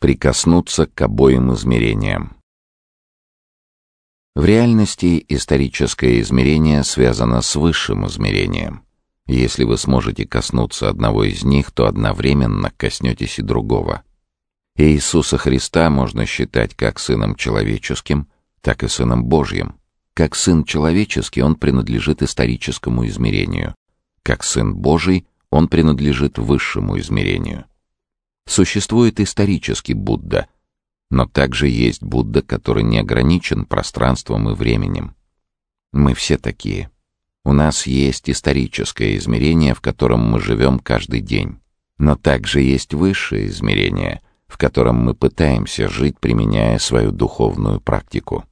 Прикоснуться к обоим измерениям. В реальности историческое измерение связано с высшим измерением. Если вы сможете коснуться одного из них, то одновременно коснетесь и другого. Иисуса Христа можно считать как Сыном Человеческим, так и Сыном Божьим. Как Сын Человеческий он принадлежит историческому измерению. Как Сын Божий он принадлежит высшему измерению. Существует исторический Будда, но также есть Будда, который не ограничен пространством и временем. Мы все такие. У нас есть историческое измерение, в котором мы живем каждый день. Но также есть высшее измерение, в котором мы пытаемся жить, применяя свою духовную практику.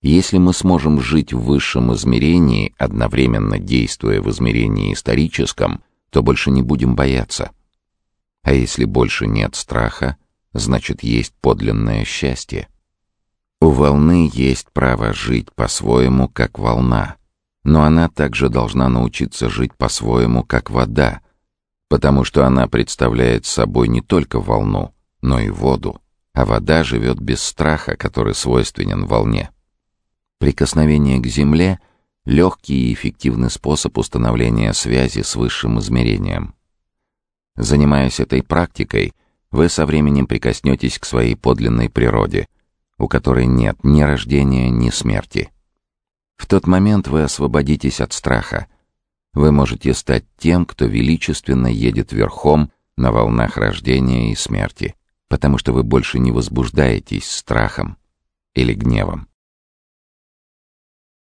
Если мы сможем жить в высшем измерении, одновременно действуя в измерении историческом, то больше не будем бояться. А если больше нет страха, значит есть подлинное счастье. У волны есть право жить по-своему, как волна, но она также должна научиться жить по-своему, как вода, потому что она представляет собой не только волну, но и воду, а вода живет без страха, который свойственен волне. Прикосновение к земле — легкий и эффективный способ установления связи с высшим измерением. Занимаясь этой практикой, вы со временем прикоснетесь к своей подлинной природе, у которой нет ни рождения, ни смерти. В тот момент вы освободитесь от страха. Вы можете стать тем, кто величественно едет верхом на волнах рождения и смерти, потому что вы больше не возбуждаетесь страхом или гневом.